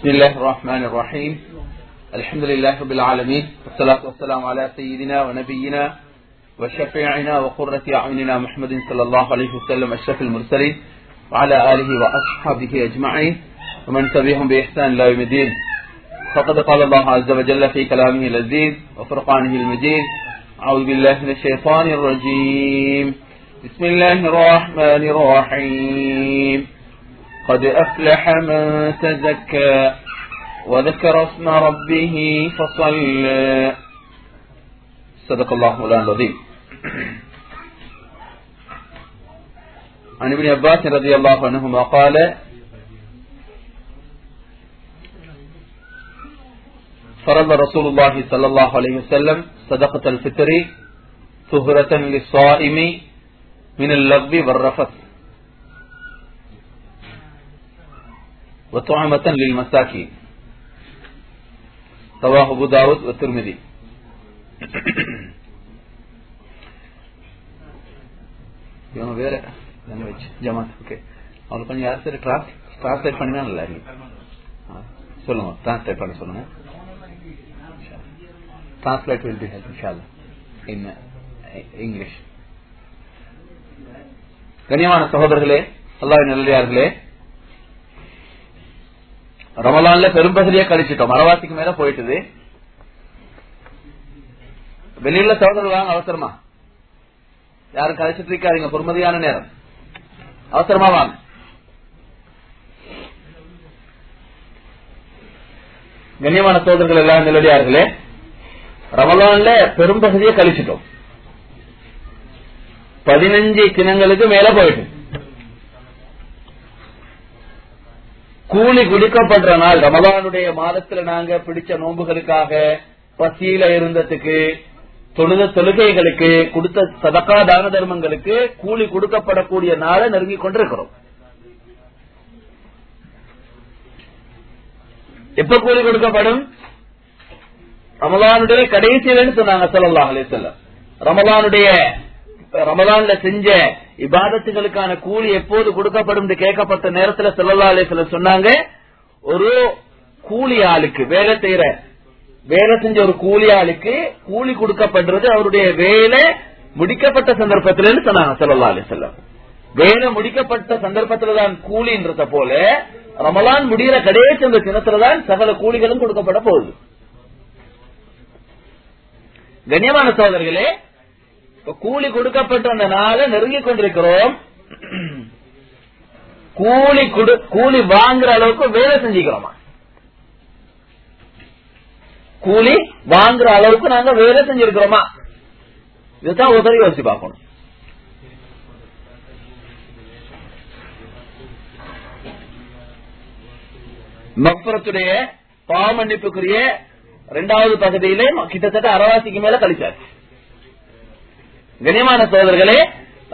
بسم الله الرحمن الرحيم. الحمد لله رب العالمين. والصلاة والسلام على سيدنا ونبينا وشفيعنا وقرة أعيننا محمد صلى الله عليه وسلم أشرف المرسلين وعلى آله وأصحابه أجمعين ومن تبعهم بإحسان إلى يوم الدين. فقد قال الله عز وجل في كلامه اللذيذ وفرقانه المجيد أعوذ بالله من الشيطان الرجيم. بسم الله الرحمن الرحيم. قد أفلح من تزكى وذكر اسم ربه فصلى. صدق الله مولانا العظيم. عن ابن عباس رضي الله عنهما قال فرض رسول الله صلى الله عليه وسلم صدقة الفطر طهرة للصائم من اللغو والرفث. وطعمة للمساكين رواه أبو داود والترمذي இவங்க வேற லாங்குவேஜ் ஜமாத் ஓகே அவங்க கொஞ்சம் யார் சரி டிரான்ஸ்லேட் பண்ணினா நல்லா இருக்கும் சொல்லுங்க டிரான்ஸ்லேட் பண்ண சொல்லுங்க டிரான்ஸ்லேட் வில் பி ஹெல்ப் இன்ஷால்லா இன் இங்கிலீஷ் கண்ணியமான சகோதரர்களே அல்லாஹ் நல்லடியார்களே ரமலான்ல பெரும்பகுதியா கழிச்சிட்டோம். மரவாசிக்கு மேல போயிட்டுது. வெளியில சகோதரர் வாங்க அவசரமா. யாரும் கழிச்சிட்டு இருக்காதீங்க பொறுமதியான நேரம். அவசரமா வாங்க. கண்ணியமான சோதர்கள் எல்லாம் நிலடியார்களே ரமலான்ல பெரும்பகுதியை கழிச்சிட்டோம். பதினஞ்சு தினங்களுக்கு மேல போயிட்டு. கூலி குடிக்கப்படுற நாள் ரமதானுடைய மாதத்துல நாங்க பிடிச்ச நோன்புகளுக்காக பசியில இருந்ததுக்கு தொழுத தொழுகைகளுக்கு கொடுத்த சதக்கா தான தர்மங்களுக்கு கூலி கொடுக்கப்படக்கூடிய நாளை நெருங்கி கொண்டிருக்கிறோம். எப்ப கூலி கொடுக்கப்படும்? ரமலானுடைய கடைசியிலன்னு சொன்னாங்க சொல்லலாம் ரமதானுடைய செல்லம் ரமலானுடைய ரமலான்ல செஞ்ச இபாதத்துகளுக்கான கூலி எப்போது கொடுக்கப்படும் கேட்கப்பட்ட நேரத்தில் செல்லல்லா அலே சொன்னாங்க ஒரு கூலி ஆளுக்கு வேலை செய்யற வேலை செஞ்ச ஒரு கூலி ஆளுக்கு கூலி கொடுக்கப்படுறது அவருடைய வேலை முடிக்கப்பட்ட சந்தர்ப்பத்தில் சொன்னாங்க செல்லல்லா அலே வேலை முடிக்கப்பட்ட சந்தர்ப்பத்துல தான் கூலின்றத போல ரமலான் முடிகிற கடைசி அந்த தினத்துலதான் சகல கூலிகளும் கொடுக்கப்பட போகுது. கண்ணியமான சோதர்களே கூலி கொடுக்கப்பட்ட அந்த நாளை நெருங்கி கொண்டிருக்கிறோம். கூலி கூலி வாங்குற அளவுக்கு வேலை செஞ்சுக்கிறோமா? கூலி வாங்குற அளவுக்கு நாங்க வேலை செஞ்சிருக்கிறோமா? இதுதான் உதவி யோசிச்சு பார்க்கணும். மக்பரத்துடைய பாவமன்னிப்புக்குரிய இரண்டாவது பகுதியிலே கிட்டத்தட்ட அறவாசிக்கு மேல கழிச்சாச்சு. கனியமான சோதர்களே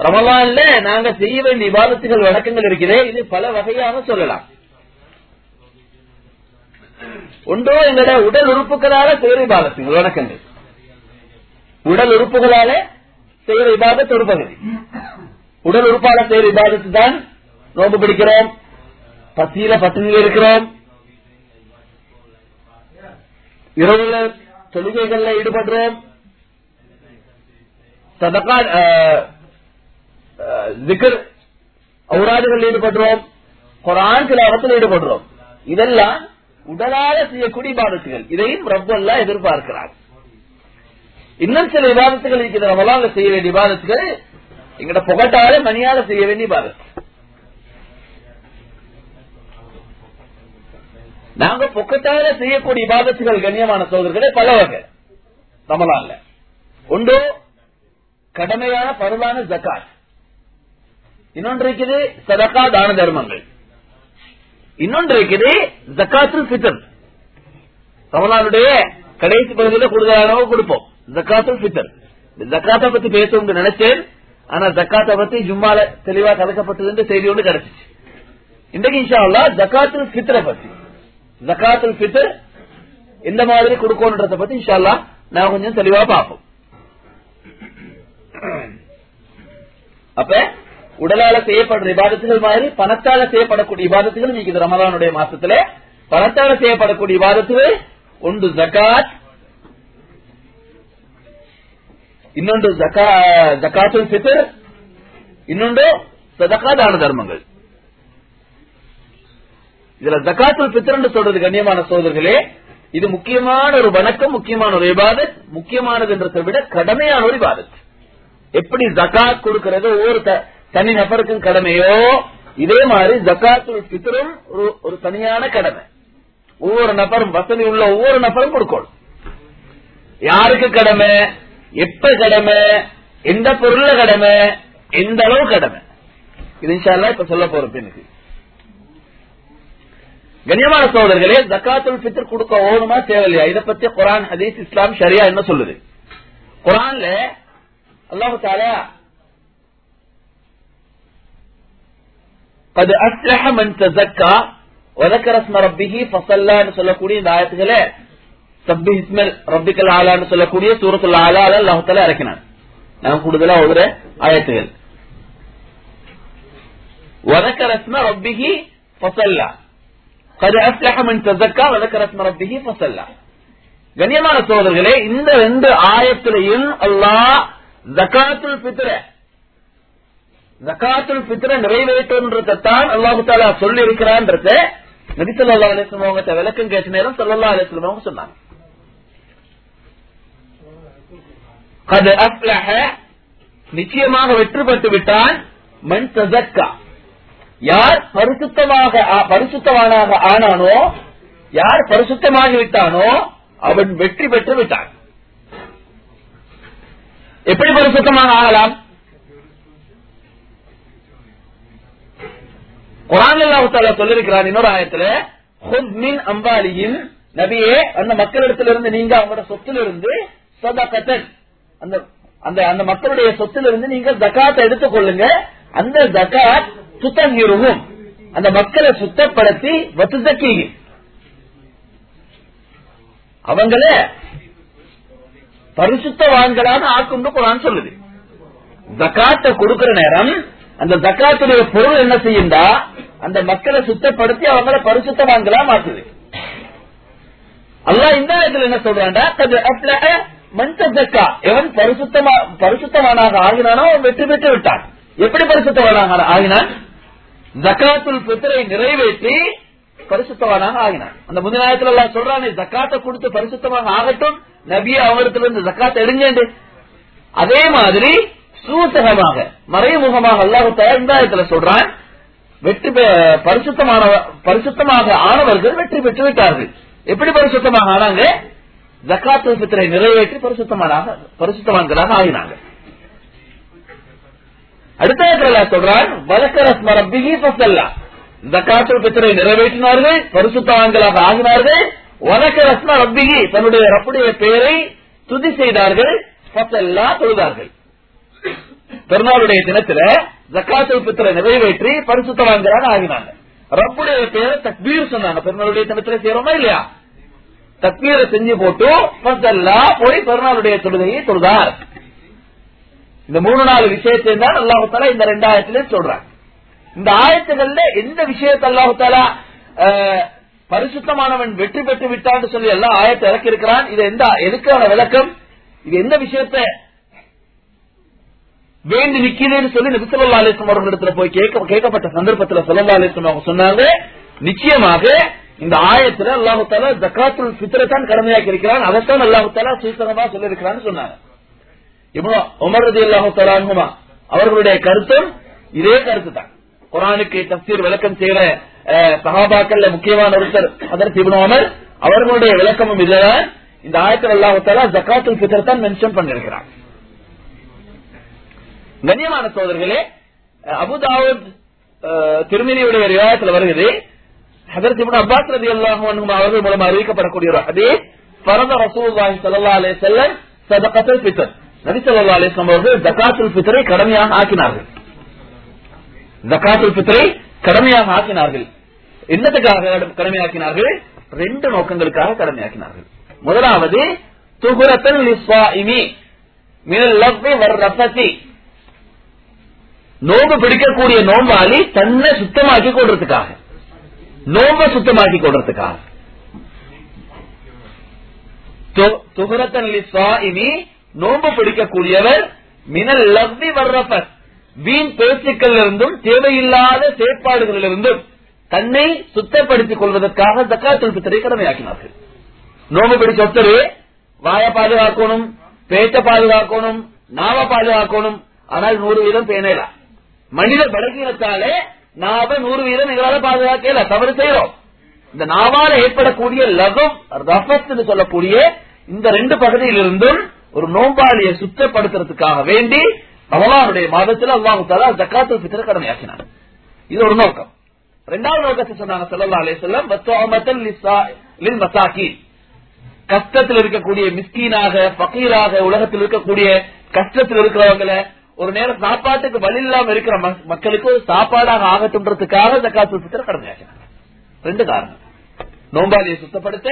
ரமலான்ல நாங்க செய்ய வேண்டிய விவாதத்துகள் வழக்கங்கள் இருக்கிறே இது பல வகையாக சொல்லலாம். ஒன்றோ எங்களோட உடல் உறுப்புகளால செய்யற விவாதத்துகள் வழக்கங்கள் உடல் உறுப்புகளால செய்யற விவாதத்து ஒரு பகுதி. உடல் உறுப்பால செய்யற விவாதத்து தான் நோம்பு பிடிக்கிறோம் பசியில பட்டினியில் இருக்கிறோம். இரவுல தொழுகைகள்ல ஈடுபடுறோம் சதகா திகர் அவுராதுகள் ஈடுபடுறோம் குரான் சிலாவத்தில் ஈடுபடுறோம் இதெல்லாம் உடலால செய்யக்கூடிய பாதத்துகள் இதையும் ரப்பெல்லாம் எதிர்பார்க்கிறார் இன்னும் சில விவாதத்துகள் இருக்கிற ரமலால செய்ய வேண்டிய விவாதத்துகள் எங்கட புகட்டால மணியால செய்ய வேண்டிய பாதத்து நாங்க பொக்கத்தால செய்யக்கூடிய விவாதத்துகள் கண்ணியமான சோதர்களே பல வகை ரமலான்ல ஒன்று கடமையான பருவான ஜக்காத். இன்னொன்று இருக்குது சதக்கா தான தர்மங்கள். இன்னொன்று இருக்குது ஜக்காத்து ஃபித்தர் ரமலானுடைய கடைசி பகுதியில் கூடுதலாக கொடுப்போம். ஜக்காத்து ஃபித்தர் ஜக்காத்தை பத்தி பேசுவோம் நினைச்சேன். ஆனா ஜக்காத்தை பத்தி ஜும்மால தெளிவா கலக்கப்பட்டது செய்தி ஒன்று கிடைச்சிச்சு. இன்றைக்கு இன்ஷா அல்லா ஜக்காத்து பித்தரை பத்தி. ஜக்காத்து பித்தர் எந்த மாதிரி கொடுக்கணுன்றத பத்தி இன்ஷா அல்லா நான் கொஞ்சம் தெளிவா பார்ப்போம். அப்ப உடலால செய்யப்படுற விவாதத்துகள் மாதிரி பணத்தால செய்யப்படக்கூடிய விவாதத்துகள் நீங்க இது ரமதானுடைய மாசத்துல பணத்தால செய்யப்படக்கூடிய இபாதத்துகள் ஒன்று ஜக்காத் இன்னொன்று ஜகாத்துல் பித்தர் இன்னொன்று சதகா தான தர்மங்கள். இதுல ஜகாத்துல் ஃபித்ர் சொல்றது கண்ணியமான சோதர்களே இது முக்கியமான ஒரு வணக்கம் முக்கியமான ஒரு விவாதத் முக்கியமானது என்றதை விட கடமையான ஒரு இபாதத். எப்படி ஜக்காத் கொடுக்கிறது ஒவ்வொரு தனி நபருக்கும் கடமையோ இதே மாதிரி ஜக்காத்துல் ஃபித்ரும் ஒரு ஒரு தனியான கடமை. ஒவ்வொரு நபரும் வசதி உள்ள ஒவ்வொரு நபரும் கொடுக்கணும். யாருக்கு கடமை? எப்ப கடமை? எந்த பொருள்ல கடமை? எந்த அளவு கடமை? இது இப்ப சொல்ல போறது எனக்கு கண்ணியமான சோதர்களே ஜக்காத்துல் ஃபித்ர் கொடுக்க ஓணுமா தேவையில்லையா? இதை பத்தி குரான் ஹதீஸ் இஸ்லாம் சரியா என்ன சொல்லுது? குரான்ல அல்லாஹு தாலா قد أفلح من تزكى وذكر اسم ربه فصلى சொல்லக்கூடிய இந்த ஆயத்துகளே சப்பி இஸ்மல் ரப்பிக்கல் ஆலான்னு சொல்லக்கூடிய சூரத்துல் ஆலால அல்லாஹு தாலா இறக்கினான் நான் கூடுதலா ஓதுற ஆயத்துகள் وذكر اسم ربه فصلى قد أفلح من تزكى وذكر اسم ربه فصلى கண்ணியமான சோதர்களே இந்த ரெண்டு ஆயத்திலையும் அல்லாஹ் ஜக்காத்துல் பித்ர ஜக்காத்துல் பித்ர நிறைவேற்றன்றதான் அல்லாஹு தாலா சொல்லி இருக்கிறான்றத நபி சொல்லா அலிஸ்லம் அவங்க விளக்கம் கேட்ட நேரம் சொல்லா அலிஸ்லம் அவங்க சொன்னாங்க. அது அப்லஹ நிச்சயமாக வெற்றி பெற்று விட்டான். மண் தசக்கா யார் பரிசுத்தமாக பரிசுத்தவானாக ஆனானோ யார் பரிசுத்தமாகி விட்டானோ அவன் வெற்றி பெற்று விட்டான். எப்படி பரிசுத்தமாக ஆகலாம்? குரான் அல்லாஹால சொல்லிருக்கிறான் இன்னொரு ஆயத்துல மின் அம்பாலியின் நபியே அந்த மக்களிடத்திலிருந்து நீங்க அவங்களோட சொத்திலிருந்து சதகத்தன். அந்த அந்த அந்த மக்களுடைய சொத்திலிருந்து நீங்க ஜக்காத்தை எடுத்துக்கொள்ளுங்க அந்த ஜக்காத் சுத்தங்கிருவும் அந்த மக்களை சுத்தப்படுத்தி வசுதக்கி அவங்களே பரிசுத்தவான்களாக ஆக்கும் குரான் சொல்லுது. ஜக்காத்தை கொடுக்கிற நேரம் அந்த ஜக்காத்துடைய பொருள் என்ன செய்யுண்டா? அந்த மக்களை சுத்தப்படுத்தி அவங்கள பரிசுத்தவான்களா மாற்றுது. அல்லா இந்த இடத்துல என்ன சொல்றாண்டா மஞ்ச ஜக்கா எவன் பரிசுத்தமா பரிசுத்தவானாக ஆகினானோ அவன் வெற்றி பெற்று விட்டான். எப்படி பரிசுத்தவானாக ஆகினான்? ஜக்காத்துல் பித்தரை நிறைவேற்றி பரிசுத்தவானாக ஆகினான். அந்த முந்தினாயத்துல எல்லாம் சொல்றானே ஜக்காத்தை கொடுத்து பரிசுத்தமாக ஆகட்டும் நபிய அவரிடத்துல இருந்து ஜக்காத்தை எடுங்கண்டு. அதே மாதிரி சூசகமாக மறைமுகமாக அல்லாஹு தயாரிந்தாயத்துல சொல்றான் வெற்றி பரிசுத்தமான பரிசுத்தமாக ஆனவர்கள் வெற்றி பெற்று விட்டார்கள். எப்படி பரிசுத்தமாக ஆனாங்க? ஜக்காத்து பித்தரை நிறைவேற்றி பரிசுத்தமானாக பரிசுத்தவான்களாக ஆகினாங்க. அடுத்த சொல்றான் வழக்கரஸ்ம ரப்பிகி பசல்லா ஜக்காத்து பித்தரை நிறைவேற்றினார்கள் பரிசுத்தவான்களாக ஆகினார்கள். வழக்கரஸ்ம ரப்பிகி. தன்னுடைய ரப்புடைய பெயரை துதி செய்தார்கள். ஃபசல்லா தொழுதார்கள். பெருநாளுடைய தினத்துல ஜக்காத்து பித்திர நிறைவேற்றி பரிசுத்தவான்களாக ஆகினாங்க. ரப்புடைய பெயரை தக்பீர் சொன்னாங்க. பெருநாளுடைய தினத்துல செய்யறோமா இல்லையா? தக்பீரை செஞ்சு போட்டு ஃபசல்லா போய் பெருநாளுடைய தொழுகையை தொழுதார். இந்த மூணு நாலு விஷயத்தை தான் அல்லாஹால இந்த ரெண்டாயிரத்திலே சொல்றாங்க இந்த ஆயத்துகள்ல எந்த விஷயத்தை அல்லாஹால பரிசுத்தமானவன் வெற்றி பெற்று விட்டான்னு சொல்லி எல்லா ஆயத்தை இறக்கி இருக்கிறான் இது எந்த எதுக்கான விளக்கம்? இது எந்த விஷயத்தை வேண்டி நிக்கிறேன்னு சொல்லி நபிசல்லா அவர்களிடத்துல போய் கேட்க கேட்கப்பட்ட சந்தர்ப்பத்துல சொல்லல்லா அவங்க சொன்னாங்க நிச்சயமாக இந்த ஆயத்துல அல்லாஹு தாலா ஜக்காத்துல் பித்திரத்தான் கடமையாக்கி இருக்கிறான். அதைத்தான் அல்லாஹு தாலா சூசகமா சொல்லியிருக்கிறான்னு சொன்னாங்க. இவ்வளவு உமர் ரதி அல்லாஹு தாலானுமா அவர்களுடைய கருத்தும் இதே கருத்து தான் குரானுக்கு தப்சீர் விளக்கம் செய்யற சகாபாக்கள்ல முக்கியமான ஒருத்தர். அதற்கு இவனோமர் அவர்களுடைய விளக்கமும் இதுதான் இந்த ஆயத்தில் அல்லாஹு தாலா ஜக்காத்துல் பித்தர் தான் மென்ஷன் பண்ணிருக்கிறார் கண்ணியமான சோதர்களே அபுதாவுத் திருமதியுடைய விவாதத்தில் வருகிறது. ஹதரத் இப்னு அப்பாஸ் ரலியல்லாஹு அன்ஹு அவர்கள் மூலம் அறிவிக்கப்படக்கூடிய ஒரு ஹதீஸ் ஃபரத ரசூலுல்லாஹி ஸல்லல்லாஹு அலைஹி வஸல்லம் சதகத்துல் ஃபித்ர். நபி ஸல்லல்லாஹு அலைஹி வஸல்லம் அவர்கள் ஜகாத்துல் ஃபித்ரை கடமையாக ஆக்கினார்கள். ஜகாத்துல் ஃபித்ரை கடமையாக ஆக்கினார்கள். என்னத்துக்காக கடமையாக்கினார்கள்? ரெண்டு நோக்கங்களுக்காக கடமையாக்கினார்கள். முதலாவது துகுரத்தல் நோம்பு பிடிக்கக்கூடிய நோம்பாளி தன்னை சுத்தமாக்கி கொள்றதுக்காக. நோம்ப சுத்தமாக்கி கொள்றதுக்காக. துகுரத்தன் லிஸ்வாஇனி நோன்பு பிடிக்கக்கூடியவர் மினல் லவ்வி வர்றப்ப வீண் பேச்சுக்கள் இருந்தும் தேவையில்லாத செயற்பாடுகளிலிருந்தும். தன்னை சுத்தப்படுத்திக் கொள்வதற்காக ஜக்காத்துல் பித்தரை கடமையாக்கினார்கள். நோம்பு பிடிச்ச ஒத்தரு வாய பாதுகாக்கணும் பேச்ச பாதுகாக்கணும் நாவ பாதுகாக்கணும். ஆனால் நூறு வீதம் பேணலாம் மனித பலகீனத்தாலே நாவ நூறு வீதம் எங்களால பாதுகாக்கல தவறு செய்யறோம். இந்த நாவால ஏற்படக்கூடிய லகம் ரஃபத் சொல்லக்கூடிய இந்த ரெண்டு பகுதியிலிருந்தும் ஒரு நோம்பாளியை சுத்தப்படுத்துறதுக்காக வேண்டி ரமலானுடைய மாதத்தில் அல்லாஹு தாலா ஜக்காத்து பித்திர கடமையாக்கினார் இது ஒரு நோக்கம். ரெண்டாவது நோக்கத்தை சொன்னாங்க சல்லா அலே செல்லம் மசாக்கி கஷ்டத்தில் இருக்கக்கூடிய மிஸ்கீனாக பக்கீராக உலகத்தில் இருக்கக்கூடிய கஷ்டத்தில் இருக்கிறவங்களை ஒரு நேரம் சாப்பாட்டுக்கு வழி இல்லாம இருக்கிற மக்- மக்களுக்கு சாப்பாடாக ஆகட்டும்ன்றதுக்காக ஜக்காத்து பித்திர கடமையாக்கினாங்க ரெண்டு காரணம். நோம்பாலியை சுத்தப்படுத்த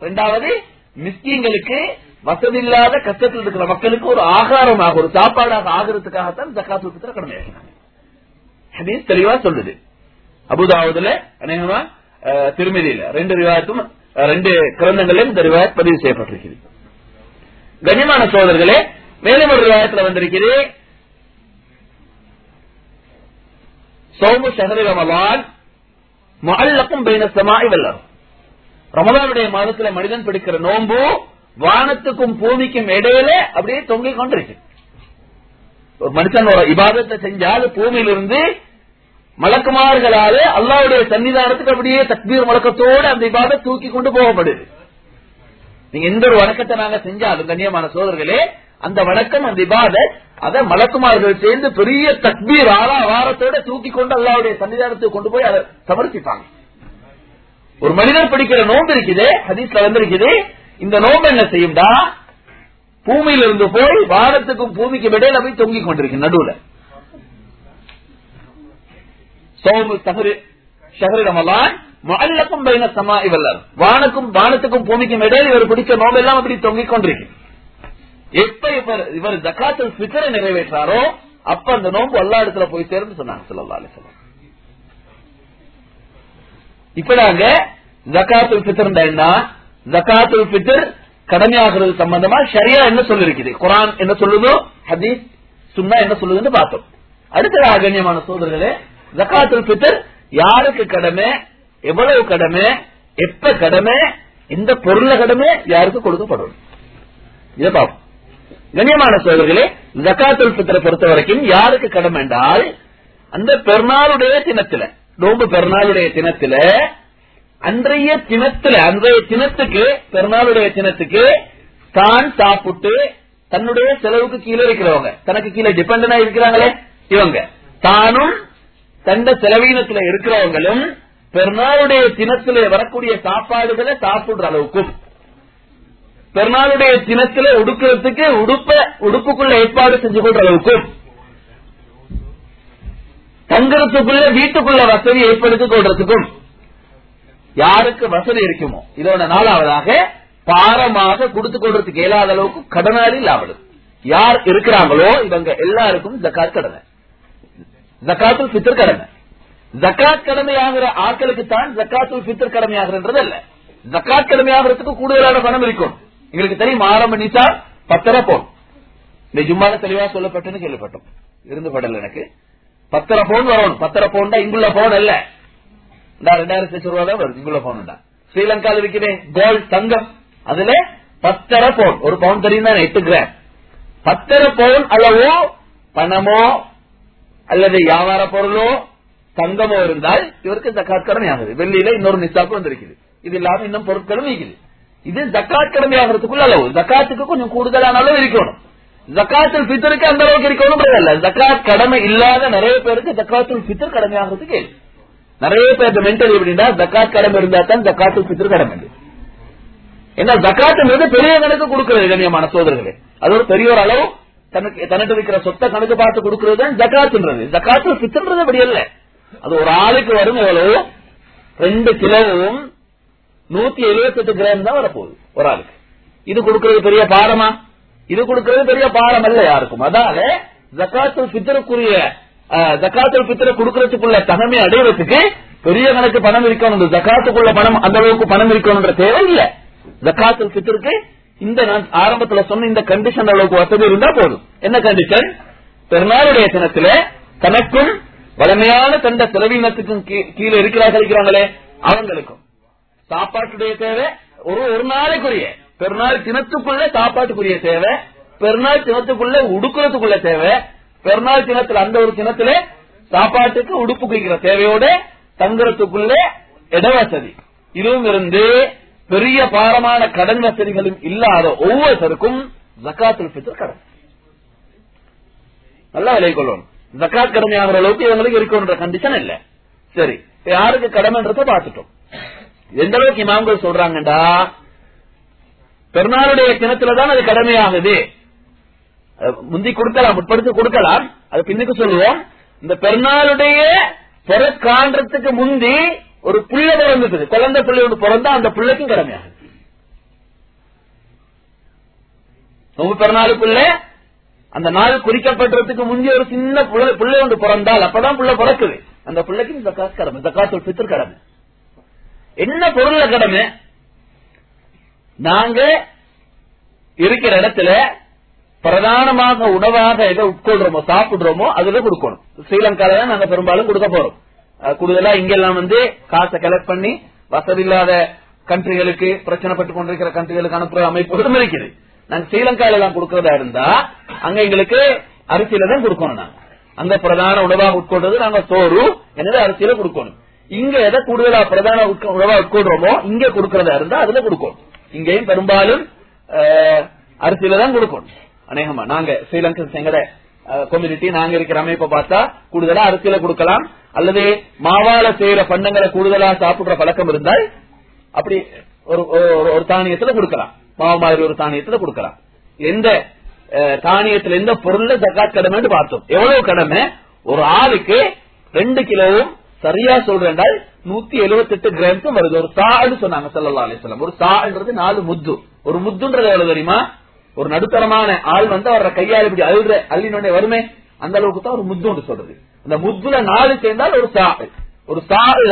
ரெண்டாவது மிஸ்கீன்களுக்கு வசதி இல்லாத கஷ்டத்தில் இருக்கிற மக்களுக்கு ஒரு ஆகாரமாக ஒரு சாப்பாடாக ஆகிறதுக்காகத்தான் ஜக்காத்து பித்திர கடமையாக்கினாங்க தெளிவா சொல்லுது. அபுதாவதுல அநேகமா திருமதியில. ரெண்டு ரிவாயத்தும் ரெண்டு கிரந்தங்களிலும் இந்த ரிவாயத் பதிவு செய்யப்பட்டிருக்கிறது. கண்ணியமான சோதர்களே மேலும் ஒரு ரிவாயத்தில் வந்திருக்கிறது சோமு ஷஹரி ரமலான் மல்லக்கும் பைனசமாய் வல்லரும் ரமலானுடைய மாதத்துல மனிதன் பிடிக்கிற நோன்பு வானத்துக்கும் பூமிக்கும் இடையில அப்படியே தொங்கிக் கொண்டிருக்கு. ஒரு மனுஷன் ஒரு இபாதத்தை செஞ்சால் பூமியிலிருந்து மலக்குமார்களாலே அல்லாவுடைய சன்னிதானத்துக்கு அப்படியே தக்பீர் முழக்கத்தோடு அந்த இபாதத் தூக்கி கொண்டு போகப்படுது நீங்க எந்த ஒரு வணக்கத்தை நாங்க செஞ்சாலும் கண்ணியமான சோதர்களே அந்த வணக்கம் அந்த இபாதத் அதை மலக்குமார்கள் சேர்ந்து பெரிய தக்பீர் ஆளா வாரத்தோட தூக்கி கொண்டு அல்லாவுடைய சன்னிதானத்துக்கு கொண்டு போய் அதை சமர்ப்பிப்பாங்க. ஒரு மனிதர் பிடிக்கிற நோன்பு இருக்குது ஹதீஸ்ல வந்திருக்குது. இந்த நோன்பு என்ன செய்யும்டா? பூமியில இருந்து போய் வாரத்துக்கும் பூமிக்கும் இடையில போய் தொங்கிக் கொண்டிருக்கு நடுவுல. சோமு தகரு ஷஹரு ரமலான் முஅல்லக்கும் பைன சமாஇ வல்லர் வானுக்கும் வானத்துக்கும் பூமிக்கும் இடையில இவர் பிடிச்ச நோம்பு எல்லாம் அப்படி தொங்கிக் கொண்டிருக்கு எப்ப இவர் இவர் ஜக்காத்துல் ஃபித்ரை நிறைவேற்றாரோ அப்ப அந்த நோம்பு எல்லா இடத்துல போய் சேர்ந்து சொன்னாங்க ஸல்லல்லாஹு அலைஹி இப்ப நாங்க ஜக்காத்துல் பித்தர் என்ன? ஜக்காத்துல் பித்தர் கடமையாகிறது சம்பந்தமா ஷரியா என்ன சொல்லிருக்குது? குரான் என்ன சொல்லுதோ ஹதீஸ் சுண்ணா என்ன சொல்லுதுன்னு பார்த்தோம். அடுத்த கண்ணியமான சோதர்களே ஜக்காத்துல் பித்தர் யாருக்கு கடமை? எவ்வளவு கடமை? எப்ப கடமை? இந்த பொருள கடமை யாருக்கு கொடுக்கப்படும்? இதை பார்ப்போம். கண்ணியமான சோழர்களே ஜக்காத்துல் பித்தரை பொறுத்த வரைக்கும் யாருக்கு கடமை என்றால் அந்த பெருநாளுடைய தினத்துல நோம்பு பெருநாளுடைய தினத்துல அன்றைய தினத்துல அன்றைய தினத்துக்கு பெருநாளுடைய தினத்துக்கு தான் சாப்பிட்டு தன்னுடைய செலவுக்கு கீழே இருக்கிறவங்க தனக்கு கீழே டிபெண்டனா இருக்கிறாங்களே இவங்க. தானும் தந்த செலவீனத்துல இருக்கிறவங்களும் பெருநாளுடைய தினத்திலே வரக்கூடிய சாப்பாடுகளை சாப்பிடுற அளவுக்கும் பெருநாளுடைய தினத்துல உடுக்கிறதுக்கு உடுப்ப உடுப்புக்குள்ள ஏற்பாடு செஞ்சு கொள்ற அளவுக்கும் தங்குறதுக்குள்ள வீட்டுக்குள்ள வசதி ஏற்படுத்திக் கொள்றதுக்கும் யாருக்கு வசதி இருக்குமோ? இதோட நாலாவதாக பாரமாக கொடுத்து கொள்றதுக்கு இயலாத அளவுக்கு கடனாளி இல்லாமல் யார் இருக்கிறாங்களோ இவங்க எல்லாருக்கும் இந்த கற்கடனை ஜக்காத்துல் பித்தர் கடமை. ஜக்காத் கடமையாகிற ஆட்களுக்கு தான் ஜக்காத்துல் பித்தர் கடமையாகிறன்றது அல்ல. ஜக்காத் கடமையாகிறதுக்கு கூடுதலான பணம் இருக்கும். எங்களுக்கு தெரியும் ஆரம்ப நிசா பத்தரை போன் இந்த ஜும்மால தெளிவா சொல்லப்பட்டுன்னு கேள்விப்பட்டோம். இருந்து படல எனக்கு. பத்தரை போன் வரணும் பத்தரை போன்டா இங்குள்ள போன் அல்ல. ரெண்டாயிரத்தி லட்சம் ரூபா தான் வருது. இங்குள்ள போன் ஸ்ரீலங்காவில் இருக்கிறேன் கோல்ட் தங்கம் அதுல பத்தரை பவுன். ஒரு பவுன் தெரியும் தான் எட்டு கிராம் பத்தரை பவுன் அளவோ பணமோ அல்லது வியாபார பொருளோ தங்கமோ இருந்தால் இவருக்கு ஜக்காத் கடமையாகுது ஆகுது. வெள்ளியில இன்னொரு நிசாப்பு வந்திருக்குது. இது இல்லாம இன்னும் பொருட்களும் இருக்குது. இது ஜக்காத் கடமையாகிறதுக்குள்ள அளவு ஜக்காத்துக்கு கொஞ்சம் கூடுதலான அளவு இருக்கணும். ஜக்காத்துல் பித்தருக்கு அந்த அளவுக்கு இருக்கணும் இல்ல. ஜக்காத் கடமை இல்லாத நிறைய பேருக்கு ஜக்காத்துல் பித்தர் கடமை கேள்வி. நிறைய பேர் மென்டல் எப்படின்னா ஜக்காத் கடமை இருந்தா தான் ஜக்காத்துல் பித்தர் கடமை ஏன்னா ஜக்காத்துங்கிறது பெரிய கணக்கு கொடுக்கிறது கண்ணியமான சோதர்களே. அது ஒரு பெரிய ஒரு அளவு தனக்கு தனக்கு இருக்கிற சொத்தை கணக்கு பார்த்து கொடுக்கிறது தான் ஜக்காத்துன்றது. ஜக்காத்து பித்தன்றது அப்படி இல்ல அது ஒரு ஆளுக்கு வரும் எவ்வளவு ரெண்டு கிலோவும் நூத்தி எழுபத்தி எட்டு கிராம் தான் வரப்போகுது ஒரு ஆளுக்கு. இது கொடுக்கிறது பெரிய பாரமா? இது கொடுக்கறது பெரிய பாரம் அல்ல யாருக்கும். அதால ஜக்காத்து பித்தருக்குரிய ஜக்காத்து பித்தரை கொடுக்கறதுக்குள்ள தகமை அடைவதற்கு பெரிய கணக்கு பணம் இருக்கணும் ஜக்காத்துக்குள்ள பணம் அந்த அளவுக்கு பணம் இருக்கணும்ன்ற தேவை இல்லை. ஜக்காத்து பித்தருக்கு இந்த நான் ஆரம்பத்துல சொன்ன இந்த கண்டிஷன் அளவுக்கு வசதி இருந்தா போதும். என்ன கண்டிஷன் பெருநாளுடைய தினத்தில தனக்கும் வளமையான தந்த செலவினத்துக்கும் கீழே இருக்கிறார்கள் இருக்கிறாங்களே அவங்களுக்கும். சாப்பாட்டுடைய தேவை ஒரு ஒரு நாளைக்குரிய. பெருநாள் தினத்துக்குள்ள சாப்பாட்டுக்குரிய தேவை பெருநாள் தினத்துக்குள்ள உடுக்கிறதுக்குள்ள தேவை பெருநாள் தினத்துல அந்த ஒரு தினத்துல சாப்பாட்டுக்கு உடுப்பு குடிக்கிற தேவையோட தங்குறதுக்குள்ள இடவசதி. இதுவும் இருந்து பெரிய பாரமான கடன் வசதிகளும் இல்லாத ஒவ்வொருத்தருக்கும் ஜக்காத்தில் ஃபித்ர் கடன். நல்லா விலை கொள்ளணும் ஜக்காத் கடமையாகிற அளவுக்கு இவங்களுக்கு இருக்கணுன்ற கண்டிஷன் இல்ல. சரி யாருக்கு கடமைன்றத பார்த்துட்டோம். எந்த அளவுக்கு இமாம்கள் சொல்றாங்கடா பெருநாளுடைய தினத்துலதான் அது கடமையாகுது. முந்தி கொடுக்கலாம் முற்படுத்தி கொடுக்கலாம். அது பின்னுக்கு சொல்லுவோம். இந்த பெருநாளுடைய பிற காண்றதுக்கு முந்தி ஒரு புள்ள பிறந்தது. குழந்தை பிள்ளை ஒன்று பிறந்தா அந்த பிள்ளைக்கும் கடமையாகுது நோம்பு பிள்ளை அந்த நாள் குறிக்கப்பட்டதுக்கு முந்தைய ஒரு சின்ன பிள்ளை ஒன்று பிறந்தால் அப்பதான் புள்ள பிறக்குது. அந்த பிள்ளைக்கு இந்த காசு கடமை இந்த காசு பித்திரு கடமை. என்ன பொருள்ல கடமை? நாங்க இருக்கிற இடத்துல பிரதானமாக உணவாக எதை உட்கொள்றோமோ சாப்பிடுறோமோ அதுல கொடுக்கணும். ஸ்ரீலங்கால நாங்க பெரும்பாலும் கொடுக்க போறோம். கூடுதலா இங்கெல்லாம் வந்து காசை கலெக்ட் பண்ணி வசதி இல்லாத கண்ட்ரிகளுக்கு பிரச்சனைப்பட்டு கொண்டிருக்கிற கண்ட்ரிகளுக்கு அனுப்புற அமைப்புகளும் இருக்குது. நாங்க ஸ்ரீலங்கால எல்லாம் கொடுக்கறதா இருந்தா அங்க எங்களுக்கு அரிசியில தான் கொடுக்கணும் நாங்க. அந்த பிரதான உணவாக உட்கொள்றது நாங்க சோறு என்னது அரிசியில கொடுக்கணும். இங்க எதை கூடுதலா பிரதான உணவா உட்கொள்றோமோ இங்க கொடுக்கறதா இருந்தா அதுல கொடுக்கணும். இங்கேயும் பெரும்பாலும் அரிசியில தான் கொடுக்கணும். அநேகமா நாங்க ஸ்ரீலங்கா எங்கட கம்யூனிட்டி நாங்க இருக்கிற அமைப்பை பார்த்தா கூடுதலா அரிசியில கொடுக்கலாம். அல்லது மாவால செய்யற பண்டங்களை கூடுதலா சாப்பிடுற பழக்கம் இருந்தால் அப்படி ஒரு ஒரு- தானியத்துல கொடுக்கலாம். மாவு மாதிரி ஒரு தானியத்துல கொடுக்கலாம். எந்த தானியத்துல எந்த பொருள்ல ஜக்காத் கடமைன்னு பார்த்தோம். எவ்வளவு கடமை? ஒரு ஆளுக்கு ரெண்டு கிலோவும் சரியா சொல்றேன்டால் நூத்தி எழுபத்தி எட்டு கிராம்ஸும் வருது. ஒரு சாடு சொன்னாங்க சல்லா அலிஸ்லாம் ஒரு சாடுன்றது நாலு முத்து. ஒரு முத்துன்றது எவ்வளவு தெரியுமா? ஒரு நடுத்தரமான ஆள் வந்து அவர கையால் இப்படி அழுற அள்ளினோடனே வருமே? அந்த அளவுக்கு தான் ஒரு முத்து சொல்றது. அந்த முத்துல நாலு சேர்ந்தால் ஒரு சா ஒரு சாறு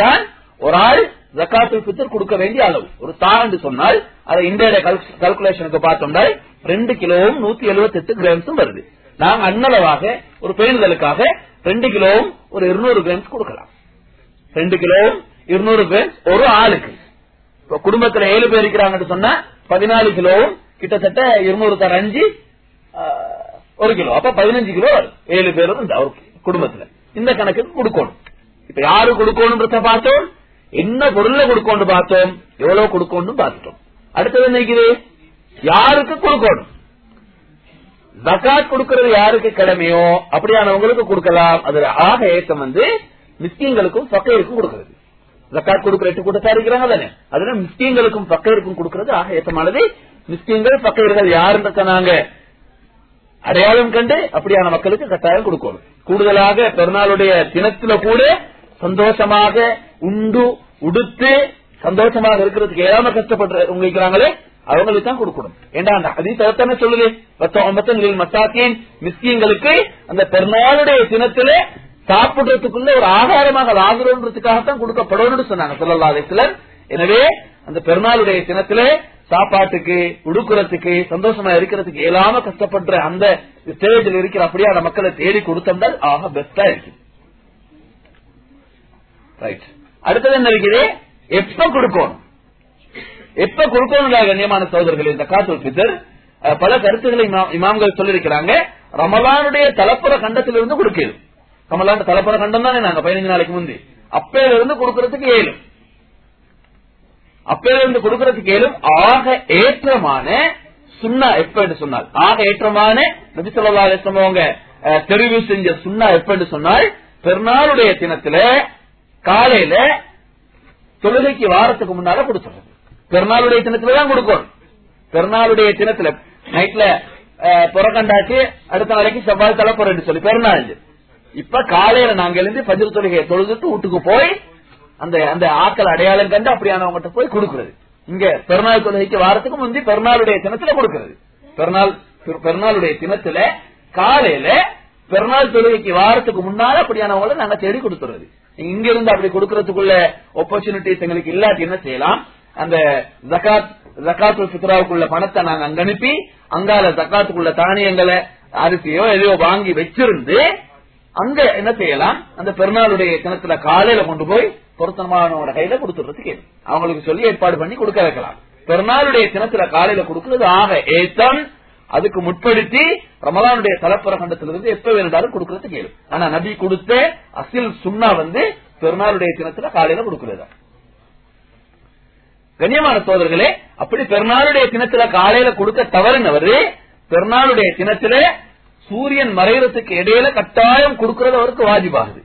ஒரு ஆள் ஜக்காத்து பித்தர் கொடுக்க வேண்டிய அளவு. ஒரு சா என்று சொன்னால் அதை இந்திய கல்குலேஷனுக்கு பார்த்தோம்னா ரெண்டு கிலோவும் நூத்தி எழுபத்தி எட்டு கிராம்ஸும் வருது. நாங்க அன்னளவாக ஒரு பேணுதலுக்காக ரெண்டு கிலோவும் ஒரு இருநூறு கிராம்ஸ் கொடுக்கலாம். ரெண்டு கிலோவும் இருநூறு கிராம்ஸ் ஒரு ஆளுக்கு. இப்ப குடும்பத்துல ஏழு பேர் இருக்கிறாங்கன்னு சொன்னா பதினாலு கிலோவும் கிட்டத்தட்ட இருநூறு தர அஞ்சு ஒரு கிலோ. அப்ப பதினஞ்சு கிலோ ஏழு பேரும் இந்த குடும்பத்துல. இந்த கணக்கு கொடுக்கணும். இப்ப யாரு கொடுக்கணும்ன்றத பார்த்தோம். என்ன பொருள்ல கொடுக்கணும் பார்த்தோம். எவ்வளவு கொடுக்கணும் பார்த்துட்டோம். அடுத்தது என்ன யாருக்கு கொடுக்கணும்? ஜகாத் கொடுக்கறது யாருக்கு கடமையோ? அப்படியானவங்களுக்கு கொடுக்கலாம். அதுல ஆக ஏக்கம் வந்து மிஸ்கிங்களுக்கும் பக்கையருக்கும் கொடுக்கறது. ஜக்காத் கொடுக்கிற எட்டு கூட்டத்தா இருக்கிறாங்க தானே? அதுல மிஸ்கிங்களுக்கும் பக்கையருக்கும் கொடுக்கறது ஆக ஏக்கமானது மிஸ்கிங்கள் ஃபக்கீர்கள் யாருன்னு சொன்னாங்க? அடையாளம் கண்டு அப்படியான மக்களுக்கு கட்டாயம் கொடுக்கணும். கூடுதலாக பெருநாளுடைய தினத்துல கூட சந்தோஷமாக உண்டு உடுத்து சந்தோஷமாக இருக்கிறதுக்கு ஏதாவது கஷ்டப்படுறவங்க இருக்கிறாங்களே அவங்களுக்கு தான் கொடுக்கணும். ஏண்டா அந்த ஹதீஸ் அதைத்தானே சொல்லுது? ஒன்பத்தொன்பது மசாக்கின். மிஸ்கிங்களுக்கு அந்த பெருநாளுடைய தினத்திலே சாப்பிடுறதுக்குள்ள ஒரு ஆகாரமாக ஆகிறோன்றதுக்காகத்தான் கொடுக்கப்படணும்னு சொன்னாங்க சொல்லலா சிலர் எனவே அந்த பெருநாளுடைய தினத்திலே சாப்பாட்டுக்கு உடுக்குறதுக்கு சந்தோஷமா இருக்கிறதுக்கு இயலாம கஷ்டப்படுற அந்த ஸ்டேஜில் இருக்கிற அப்படியான மக்களை தேடி கொடுத்தோம்னால் ஆக பெஸ்டா இருக்கு. ரைட் அடுத்தது என்ன இருக்குது? எப்ப கொடுக்கணும்? எப்ப கொடுக்கணும் கண்ணியமான சகோதரர்கள் இந்த காத்து பித்தர் பல கருத்துக்களை இமா- இமாம்கள் சொல்லியிருக்கிறாங்க. ரமலானுடைய தலப்புற கண்டத்திலிருந்து கொடுக்கிறது ரமலான் தலப்புற கண்டம் தானே நாங்க பதினஞ்சு நாளைக்கு முந்தி. அப்பையில இருந்து கொடுக்கறதுக்கு ஏழு. அப்பையில இருந்து கொடுக்கறதுக்கு ஏழும் ஆக ஏற்றமான சுண்ணா எப்ப என்று சொன்னால்? ஆக ஏற்றமான நபி சொல்லா தெரிவு செஞ்ச சுண்ணா எப்ப என்று சொன்னால் பெருநாளுடைய தினத்துல காலையில தொழுகைக்கு வாரத்துக்கு முன்னால கொடுத்துறது. பெருநாளுடைய தினத்துலதான் கொடுக்கணும். பெருநாளுடைய தினத்துல நைட்ல புறக்கண்டாச்சு அடுத்த நாளைக்கு செவ்வாய் தலைப்புறன்னு சொல்லி பெருநாள். இப்ப காலையில நாங்க எழுந்து பஜ்ர் தொழுகையை தொழுதுட்டு வீட்டுக்கு போய் அந்த அந்த ஆக்கள் அடையாளம் கண்டு அப்படியானவங்கிட்ட போய் கொடுக்கிறது. இங்க பெருநாள் தொழுகைக்கு வாரத்துக்கு முந்தி பெருநாளுடைய தினத்துல கொடுக்கிறது. பெருநாள் பெருநாளுடைய தினத்துல காலையில பெருநாள் தொழுகைக்கு வாரத்துக்கு முன்னால அப்படியானவங்களை நாங்க தேடி கொடுத்துறது இங்க இருந்து அப்படி கொடுக்கறதுக்குள்ள ஆப்பர்ச்சுனிட்டிஸ் எங்களுக்கு இல்லாட்டி என்ன செய்யலாம்? அந்த ஜக்காத் ஜக்காத்து சித்ராவுக்குள்ள பணத்தை நாங்க அங்க அனுப்பி அங்கால ஜக்காத்துக்குள்ள தானியங்களை அரிசியோ எதையோ வாங்கி வச்சிருந்து அங்க என்ன செய்யலாம்? அந்த பெருநாளுடைய தினத்துல காலையில கொண்டு போய் பொருத்தமானவனோட கையில கொடுத்துறதுக்கு கேள்வி. அவங்களுக்கு சொல்லி ஏற்பாடு பண்ணி கொடுக்க வைக்கலாம். பெருநாளுடைய தினத்துல காலையில கொடுக்கிறது ஆக ஏத்தம் அதுக்கு முற்படுத்தி ரமலானுடைய தலப்புற கண்டத்திலிருந்து எப்ப வேண்டாலும் கொடுக்கறது கேளு ஆனா நபி கொடுத்த அசில் சுண்ணா வந்து பெருநாளுடைய தினத்துல காலையில கொடுக்கிறது? கண்ணியமான சோதர்களே அப்படி பெருநாளுடைய தினத்துல காலையில கொடுக்க தவறுனவரு பெருநாளுடைய தினத்துல சூரியன் மறைகிறதுக்கு இடையில கட்டாயம் கொடுக்கறது அவருக்கு வாஜிபாகுது.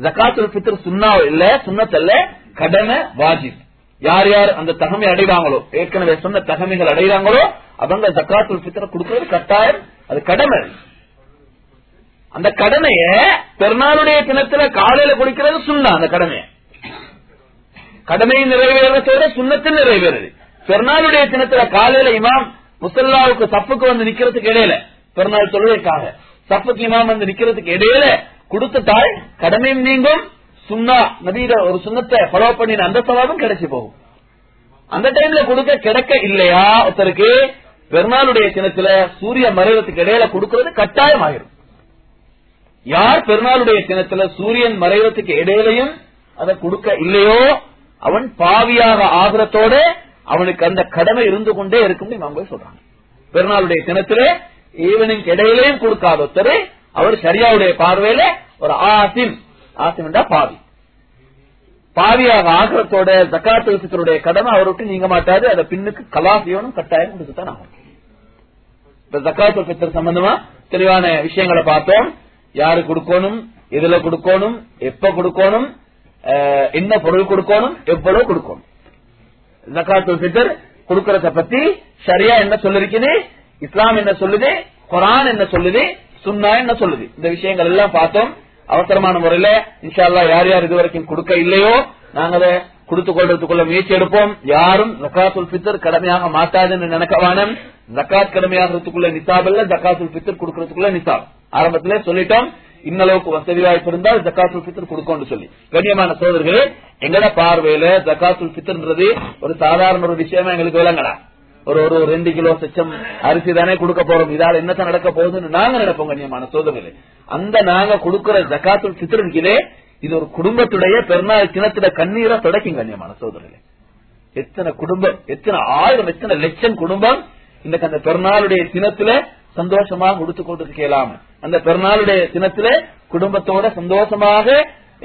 ஜக்காத்துல் ஃபித்ர் சுண்ணா இல்ல சுண்ணத்தல்ல கடமை வாஜிப். யார் யார் அந்த தகமை அடைவாங்களோ ஏற்கனவே சொன்ன தகமைகள் அடைவாங்களோ அவங்க ஜக்காத்துல் ஃபித்ர கொடுக்கறது கட்டாயம் அது கடமை. அந்த கடமைய பெருநாளுடைய தினத்துல காலையில குடிக்கிறது சுண்ணா அந்த கடமையை. கடமையை தவிர சுண்ணத்தில் நிறைவேறது பெருநாளுடைய தினத்துல காலையில இமாம் முசல்லாவுக்கு சப்புக்கு வந்து நிக்கிறதுக்கு இடையில பெருநாள் தொழுகைக்காக. சப்புக்கு இமாம் வந்து நிக்கிறதுக்கு இடையில கொடுத்துட்டால் கடமையும் நீங்கும். சுண்ணா நதியில ஒரு சுண்ணத்தை ஃபாலோ பண்ணின அந்த சவாபும் கிடைச்சி போகும். அந்த டைம்ல கொடுக்க கிடைக்க இல்லையா? ஒருத்தருக்கு பெருநாளுடைய தினத்துல சூரிய மறைவதற்கு இடையில கொடுக்கிறது கட்டாயம் ஆயிரும் யார் பெருநாளுடைய தினத்துல சூரியன் மறைவதற்கு இடையிலையும் அதை கொடுக்க இல்லையோ அவன் பாவியாக ஆகிறதோட அவனுக்கு அந்த கடமை இருந்து கொண்டே இருக்கும் இவங்க சொல்றாங்க. பெருநாளுடைய தினத்திலே ஈவனிங் இடையிலையும் கொடுக்காத ஒருத்தர் அவர் சரியாவுடைய பார்வையில ஒரு ஆசிம். ஆசிம் பாவி. பாவியாக ஆகிறதோட ஜக்காத்துடைய கடமை அவருக்கு நீங்க மாட்டாது. அதை பின்னுக்கு கலாசியோனும் கட்டாயம் கொடுத்துதான் ஆகும். இப்ப ஜக்காத்து பித்தர் சம்பந்தமா தெளிவான விஷயங்களை பார்த்தோம். யாரு கொடுக்கணும் எதுல கொடுக்கணும் எப்ப கொடுக்கணும் அஹ், என்ன பொருள் கொடுக்கணும் எவ்வளவு கொடுக்கணும். ஜக்காத்து பித்தர் கொடுக்கறத பத்தி சரியா என்ன சொல்லிருக்குது? இஸ்லாம் என்ன சொல்லுது? குரான் என்ன சொல்லுது? சுண்ணா என்ன சொல்லுது? இந்த விஷயங்கள் எல்லாம் பார்த்தோம் அவசரமான முறையில இன்ஷால்லா யார் யார் இதுவரைக்கும் கொடுக்க இல்லையோ நாங்க அதை கொடுத்து கொள்றதுக்குள்ள முயற்சி எடுப்போம். யாரும் ஜக்காத்துல் பித்தர் கடமையாக மாட்டாதுன்னு நினைக்கவானம் ஜக்காத் கடமையாகிறதுக்குள்ள நிசாப் இல்ல ஜக்காத்துல் பித்தர் கொடுக்கறதுக்குள்ள நிசாப். ஆரம்பத்திலே சொல்லிட்டோம் இன்னளவுக்கு வசதி வாய்ப்பு இருந்தால் ஜக்காத்துல் பித்தர் கொடுக்கணும்னு சொல்லி. கண்ணியமான சோதர்களே எங்கட பார்வையில ஜக்காத்துல் பித்தர்ன்றது ஒரு சாதாரண ஒரு விஷயமா எங்களுக்கு விளங்கடா. ஒரு ஒரு ரெண்டு கிலோ செச்சம் அரிசி தானே கொடுக்க போறோம். இதால என்னத்தான் நடக்க போகுதுன்னு நாங்க நடப்போம் கண்ணியமான சோதனை அந்த நாங்க கொடுக்கிற ஜக்காத்துல் பித்தர் இது ஒரு குடும்பத்துடைய பெருநாள் கிணத்துல கண்ணீரா தொடக்கும் கண்ணியமான சோதனை எத்தனை குடும்பம் எத்தனை ஆயிரம் எத்தனை லட்சம் குடும்பம் இந்த அந்த பெருநாளுடைய தினத்துல சந்தோஷமாக கொண்டு கொண்டிருக்கலாம். அந்த பெருநாளுடைய தினத்துல குடும்பத்தோட சந்தோஷமாக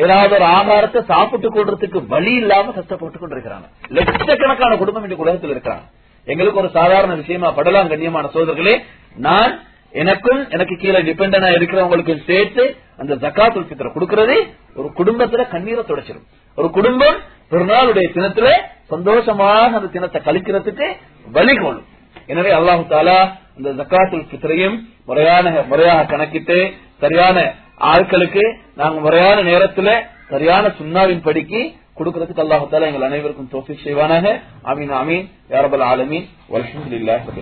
ஏதாவது ஒரு ஆகாரத்தை சாப்பிட்டு கொள்றதுக்கு வழி இல்லாம கஷ்டப்பட்டு கொண்டிருக்கிறாங்க. லட்சக்கணக்கான குடும்பம் இந்த உலகத்தில் இருக்கிறாங்க. எங்களுக்கு ஒரு சாதாரண விஷயமா படலாம் கண்ணியமான சோதர்களே நான் எனக்கும் எனக்கு கீழே டிபெண்டனா இருக்கிறவங்களுக்கு சேர்த்து அந்த ஜக்காத்துல் பித்திர கொடுக்கறது ஒரு குடும்பத்துல கண்ணீரை தொடச்சிடும் ஒரு குடும்பம் ஒரு நாளுடைய தினத்துல சந்தோஷமாக அந்த தினத்தை கழிக்கிறதுக்கு வழிகோலும் எனவே அல்லாஹு தாலா இந்த ஜக்காத்துல் பித்திரையும் முறையான முறையாக கணக்கிட்டு சரியான ஆட்களுக்கு நாங்க முறையான நேரத்துல சரியான சுண்ணாவின் படிக்கு கொடுக்கறதுக்கு அல்லாஹால எங்கள் அனைவருக்கும் தோஃபிக் செய்வானாக. அமீன் அமீன் யாரபல் ஆலமீன். வல்ஹம்துலில்லாஹி